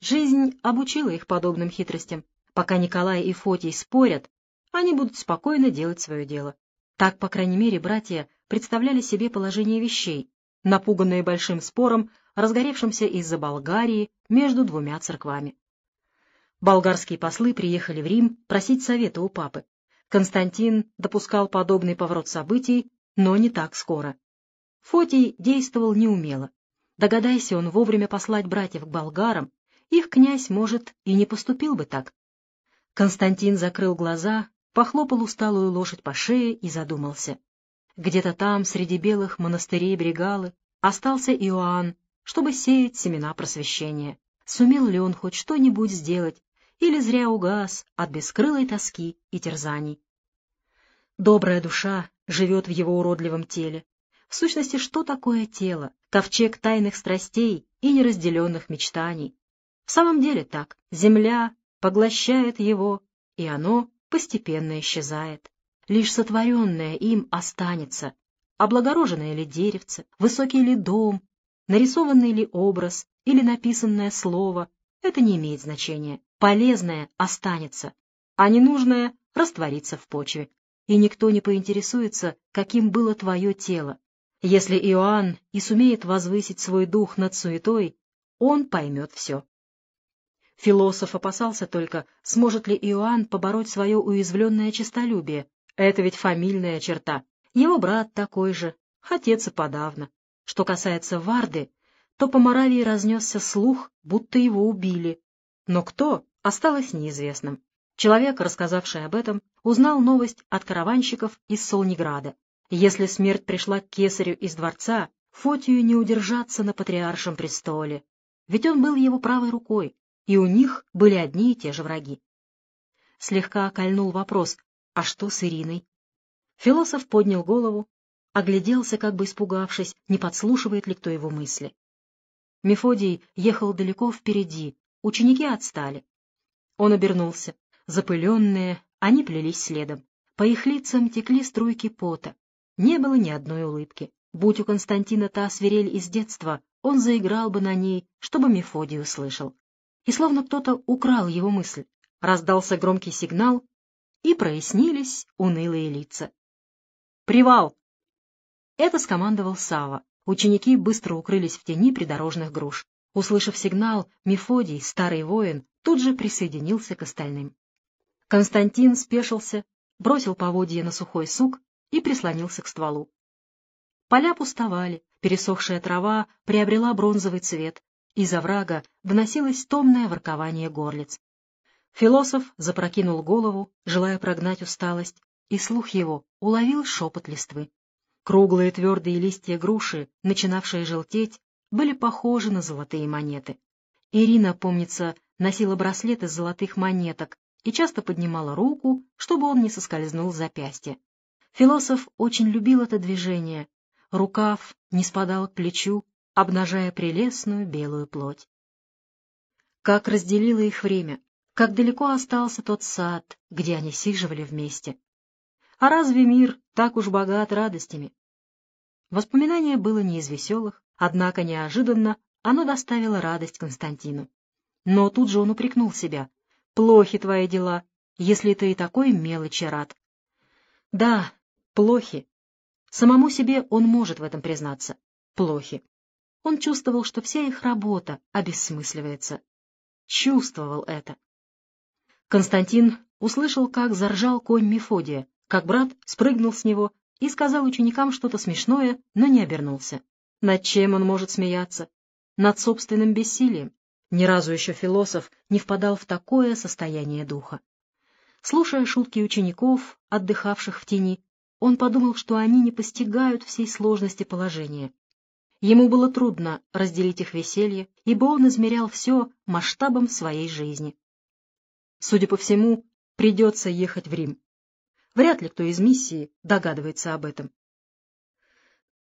Жизнь обучила их подобным хитростям. Пока Николай и Фотий спорят, они будут спокойно делать свое дело. Так, по крайней мере, братья представляли себе положение вещей, напуганные большим спором, разгоревшимся из-за Болгарии между двумя церквами. Болгарские послы приехали в Рим просить совета у папы. Константин допускал подобный поворот событий, но не так скоро. Фотий действовал неумело. Догадайся он вовремя послать братьев к болгарам, их князь, может, и не поступил бы так. Константин закрыл глаза, похлопал усталую лошадь по шее и задумался. Где-то там, среди белых монастырей Бригалы, остался Иоанн, чтобы сеять семена просвещения. Сумел ли он хоть что-нибудь сделать, или зря угас от бескрылой тоски и терзаний? Добрая душа живет в его уродливом теле. В сущности, что такое тело? Ковчег тайных страстей и неразделенных мечтаний. В самом деле так. Земля поглощает его, и оно постепенно исчезает. Лишь сотворенное им останется. Облагороженное ли деревце, высокий ли дом, нарисованный ли образ или написанное слово — это не имеет значения. Полезное останется, а ненужное растворится в почве. И никто не поинтересуется, каким было твое тело. Если Иоанн и сумеет возвысить свой дух над суетой, он поймет все. Философ опасался только, сможет ли Иоанн побороть свое уязвленное честолюбие. Это ведь фамильная черта. Его брат такой же, отец и подавно. Что касается Варды, то по Моравии разнесся слух, будто его убили. Но кто, осталось неизвестным. Человек, рассказавший об этом, узнал новость от караванщиков из Солнеграда. Если смерть пришла к кесарю из дворца, Фотию не удержаться на патриаршем престоле. Ведь он был его правой рукой, и у них были одни и те же враги. Слегка кольнул вопрос, а что с Ириной? Философ поднял голову, огляделся, как бы испугавшись, не подслушивает ли кто его мысли. Мефодий ехал далеко впереди, ученики отстали. Он обернулся. Запыленные, они плелись следом. По их лицам текли струйки пота. Не было ни одной улыбки. Будь у Константина та свирель из детства, он заиграл бы на ней, чтобы Мефодий услышал и словно кто-то украл его мысль. Раздался громкий сигнал, и прояснились унылые лица. «Привал!» Это скомандовал Сава. Ученики быстро укрылись в тени придорожных груш. Услышав сигнал, Мефодий, старый воин, тут же присоединился к остальным. Константин спешился, бросил поводья на сухой сук и прислонился к стволу. Поля пустовали, пересохшая трава приобрела бронзовый цвет, из оврага доносилось томное воркование горлиц. Философ запрокинул голову, желая прогнать усталость, и слух его уловил шепот листвы. Круглые твердые листья груши, начинавшие желтеть, были похожи на золотые монеты. Ирина, помнится, носила браслет из золотых монеток и часто поднимала руку, чтобы он не соскользнул с запястья. Философ очень любил это движение. Рукав не спадал к плечу, обнажая прелестную белую плоть. Как разделило их время, как далеко остался тот сад, где они сиживали вместе. А разве мир так уж богат радостями? Воспоминание было не из веселых, однако неожиданно оно доставило радость Константину. Но тут же он упрекнул себя. «Плохи твои дела, если ты и такой мелочи рад». Да, плохи. Самому себе он может в этом признаться. Плохи. Он чувствовал, что вся их работа обессмысливается. Чувствовал это. Константин услышал, как заржал конь Мефодия, как брат спрыгнул с него и сказал ученикам что-то смешное, но не обернулся. Над чем он может смеяться? Над собственным бессилием. Ни разу еще философ не впадал в такое состояние духа. Слушая шутки учеников, отдыхавших в тени, он подумал, что они не постигают всей сложности положения Ему было трудно разделить их веселье, ибо он измерял все масштабом своей жизни. Судя по всему, придется ехать в Рим. Вряд ли кто из миссии догадывается об этом.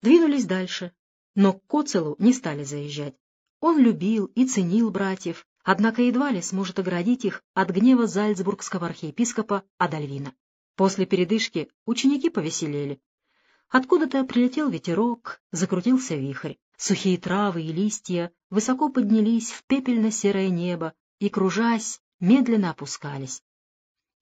Двинулись дальше, но к Коцелу не стали заезжать. Он любил и ценил братьев, однако едва ли сможет оградить их от гнева зальцбургского архиепископа Адальвина. После передышки ученики повеселели. Откуда-то прилетел ветерок, закрутился вихрь. Сухие травы и листья высоко поднялись в пепельно-серое небо и, кружась, медленно опускались.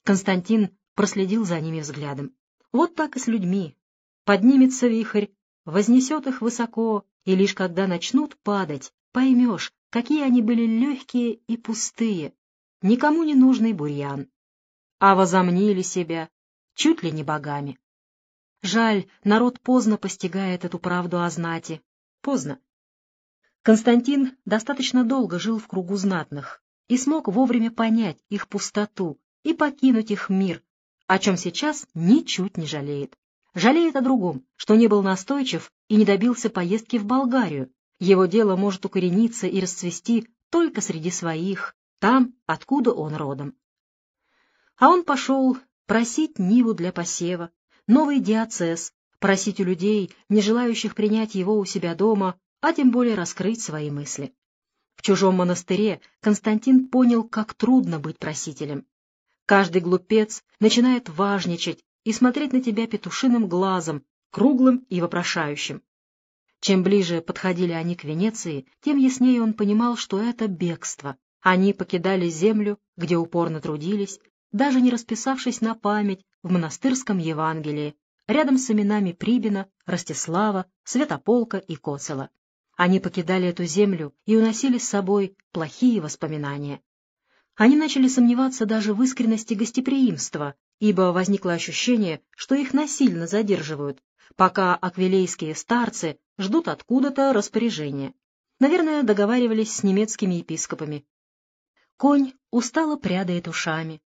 Константин проследил за ними взглядом. Вот так и с людьми. Поднимется вихрь, вознесет их высоко, и лишь когда начнут падать, поймешь, какие они были легкие и пустые, никому не нужный бурьян. А возомнили себя чуть ли не богами. Жаль, народ поздно постигает эту правду о знати. Поздно. Константин достаточно долго жил в кругу знатных и смог вовремя понять их пустоту и покинуть их мир, о чем сейчас ничуть не жалеет. Жалеет о другом, что не был настойчив и не добился поездки в Болгарию. Его дело может укорениться и расцвести только среди своих, там, откуда он родом. А он пошел просить Ниву для посева, новый диацез, просить у людей, не желающих принять его у себя дома, а тем более раскрыть свои мысли. В чужом монастыре Константин понял, как трудно быть просителем. Каждый глупец начинает важничать и смотреть на тебя петушиным глазом, круглым и вопрошающим. Чем ближе подходили они к Венеции, тем яснее он понимал, что это бегство. Они покидали землю, где упорно трудились, даже не расписавшись на память в монастырском Евангелии, рядом с именами Прибина, Ростислава, Святополка и Коцела. Они покидали эту землю и уносили с собой плохие воспоминания. Они начали сомневаться даже в искренности гостеприимства, ибо возникло ощущение, что их насильно задерживают, пока аквилейские старцы ждут откуда-то распоряжения. Наверное, договаривались с немецкими епископами. Конь устало прядает ушами,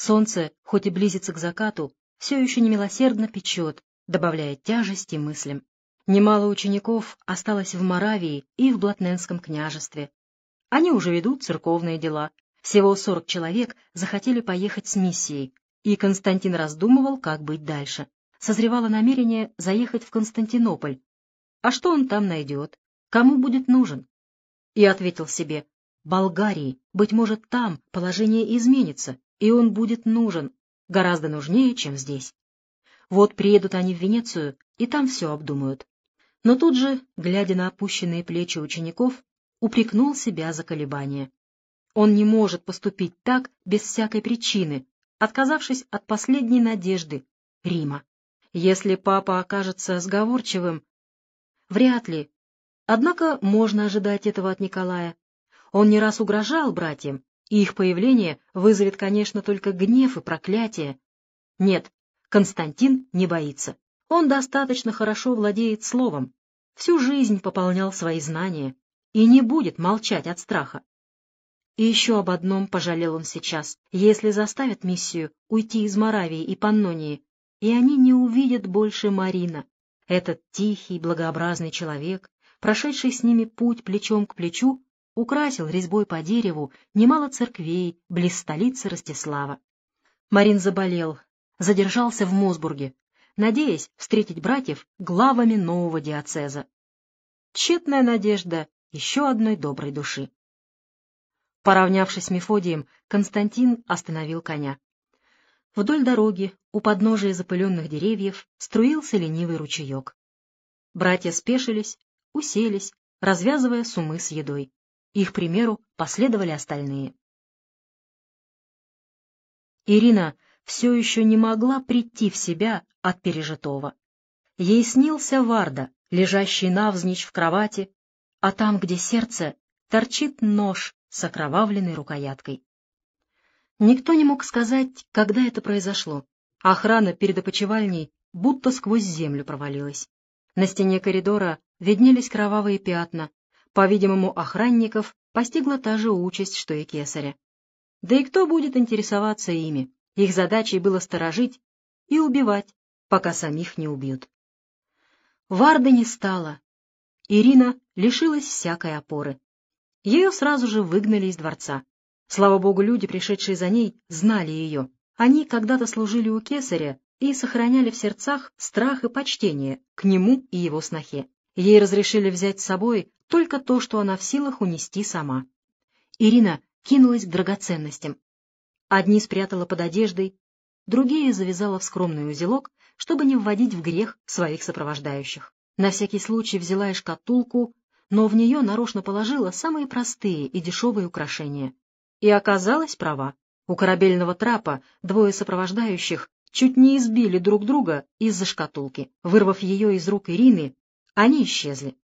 Солнце, хоть и близится к закату, все еще немилосердно печет, добавляя тяжести мыслям. Немало учеников осталось в Моравии и в Блатненском княжестве. Они уже ведут церковные дела. Всего сорок человек захотели поехать с миссией, и Константин раздумывал, как быть дальше. Созревало намерение заехать в Константинополь. А что он там найдет? Кому будет нужен? И ответил себе, Болгарии, быть может, там положение изменится, и он будет нужен, гораздо нужнее, чем здесь. Вот приедут они в Венецию, и там все обдумают. Но тут же, глядя на опущенные плечи учеников, упрекнул себя за колебания. Он не может поступить так без всякой причины, отказавшись от последней надежды — Рима. Если папа окажется сговорчивым, вряд ли. Однако можно ожидать этого от Николая. Он не раз угрожал братьям, и их появление вызовет, конечно, только гнев и проклятие. Нет, Константин не боится. Он достаточно хорошо владеет словом, всю жизнь пополнял свои знания и не будет молчать от страха. И еще об одном пожалел он сейчас. Если заставят миссию уйти из Моравии и Паннонии, и они не увидят больше Марина, этот тихий, благообразный человек, прошедший с ними путь плечом к плечу, украсил резьбой по дереву немало церквей близ столицы Ростислава. Марин заболел, задержался в Мосбурге, надеясь встретить братьев главами нового диацеза. Тщетная надежда еще одной доброй души. Поравнявшись с Мефодием, Константин остановил коня. Вдоль дороги, у подножия запыленных деревьев, струился ленивый ручеек. Братья спешились, уселись, развязывая сумы с едой. Их примеру последовали остальные. Ирина все еще не могла прийти в себя от пережитого. Ей снился Варда, лежащий навзничь в кровати, а там, где сердце, торчит нож с окровавленной рукояткой. Никто не мог сказать, когда это произошло. Охрана перед опочивальней будто сквозь землю провалилась. На стене коридора виднелись кровавые пятна, по-видимому, охранников постигла та же участь, что и кесаря. Да и кто будет интересоваться ими? Их задачей было сторожить и убивать, пока самих не убьют. Варды не стало. Ирина лишилась всякой опоры. Ее сразу же выгнали из дворца. Слава богу, люди, пришедшие за ней, знали ее. Они когда-то служили у кесаря и сохраняли в сердцах страх и почтение к нему и его снохе. Ей разрешили взять с собой только то, что она в силах унести сама. Ирина кинулась к драгоценностям. Одни спрятала под одеждой, другие завязала в скромный узелок, чтобы не вводить в грех своих сопровождающих. На всякий случай взяла и шкатулку, но в нее нарочно положила самые простые и дешевые украшения. И оказалась права. У корабельного трапа двое сопровождающих чуть не избили друг друга из-за шкатулки. Вырвав ее из рук Ирины, они исчезли.